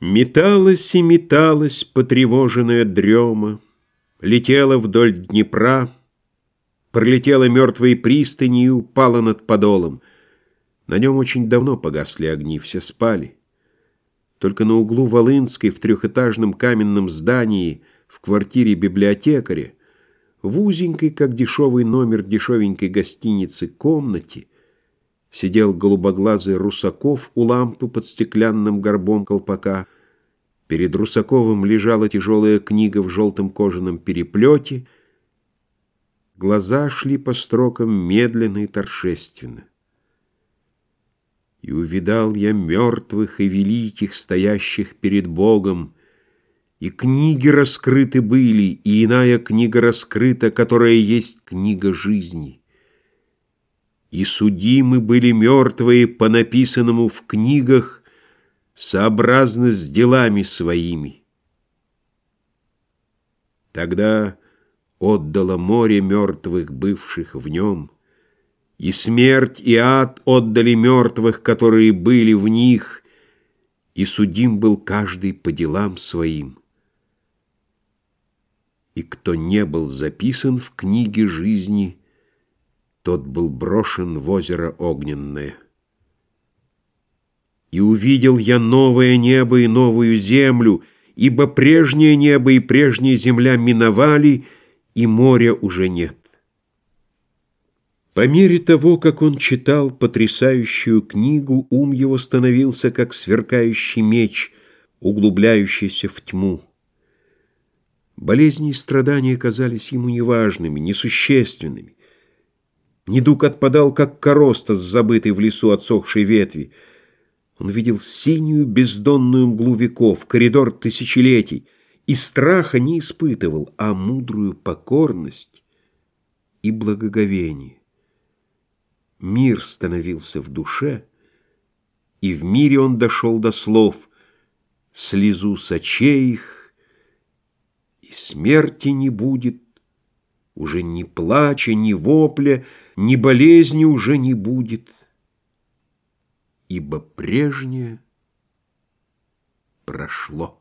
Металась и металась потревоженная дрема, Летела вдоль Днепра, Пролетела мертвой пристани и упала над подолом. На нем очень давно погасли огни, все спали. Только на углу Волынской в трехэтажном каменном здании в квартире библиотекаря в узенькой, как дешевый номер дешевенькой гостиницы, комнате Сидел голубоглазый Русаков у лампы под стеклянным горбом колпака. Перед Русаковым лежала тяжелая книга в желтом кожаном переплете. Глаза шли по строкам медленно и торжественно. И увидал я мертвых и великих, стоящих перед Богом, и книги раскрыты были, и иная книга раскрыта, которая есть книга жизни. И судимы были мертвые по написанному в книгах сообразно с делами своими. Тогда отдало море мертвых, бывших в нем, и смерть, и ад отдали мертвых, которые были в них, и судим был каждый по делам своим. И кто не был записан в книге жизни — тот был брошен в озеро огненное. И увидел я новое небо и новую землю, ибо прежнее небо и прежняя земля миновали, и моря уже нет. По мере того, как он читал потрясающую книгу, ум его становился как сверкающий меч, углубляющийся в тьму. Болезни и страдания казались ему неважными, несущественными. Недуг отпадал, как короста с забытой в лесу отсохшей ветви. Он видел синюю бездонную мглу веков, коридор тысячелетий, и страха не испытывал, а мудрую покорность и благоговение. Мир становился в душе, и в мире он дошел до слов «Слезу сочей их, и смерти не будет, уже ни плача, ни вопля, ни болезни уже не будет, ибо прежнее прошло.